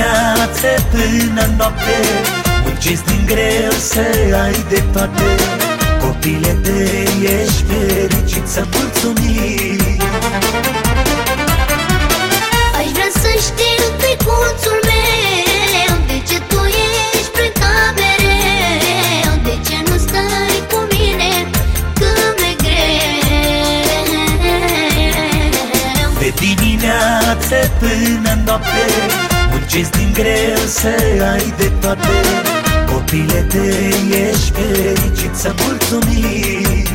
dimineață până noapte. Muncesc din greu să ai de toate. Copile te ești fericit să mulțumim. Aș vrea să știu, tăicuțul meu De ce tu ești plecat mereu De ce nu stai cu mine când mi-e greu. De dimineață până noapte Muncesc din greu să ai de toate. Copile te ești fericit să mulțumim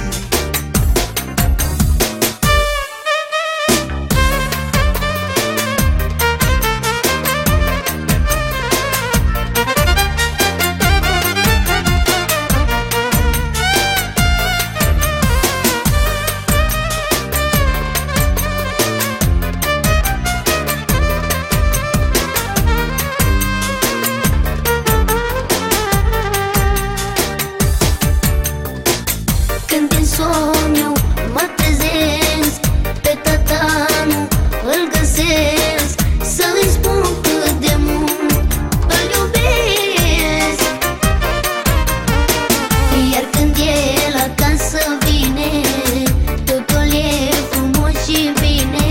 somn mă trezesc. Pe tata nu îl găsesc. Să-i spun cât de mult îl iubesc. Iar când el acasă vine Totul e frumos și bine.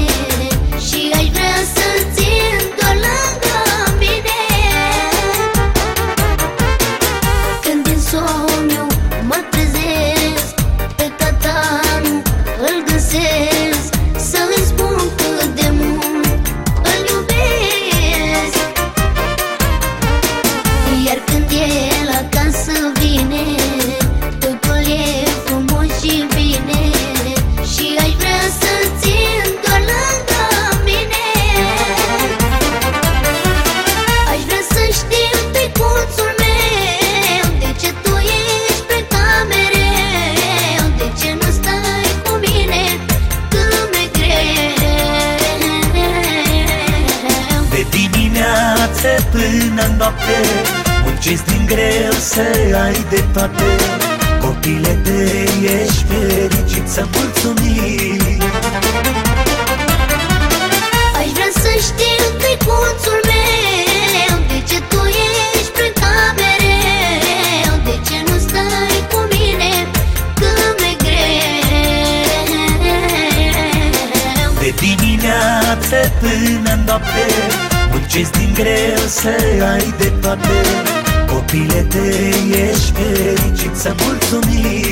Și aș vrea să-l țin doar lângă mine. Când din somn dimineață până noapte. Muncesc din greu să ai de toate. Copile te ești fericit să mulțumim. Aș vrea să știu, tăicuțul meu De ce tu ești plecat mereu De ce nu stai cu mine când mi-e greu? De dimineață până noapte Muncesc din greu să ai de toate. Copile te ești fericit să mulțumim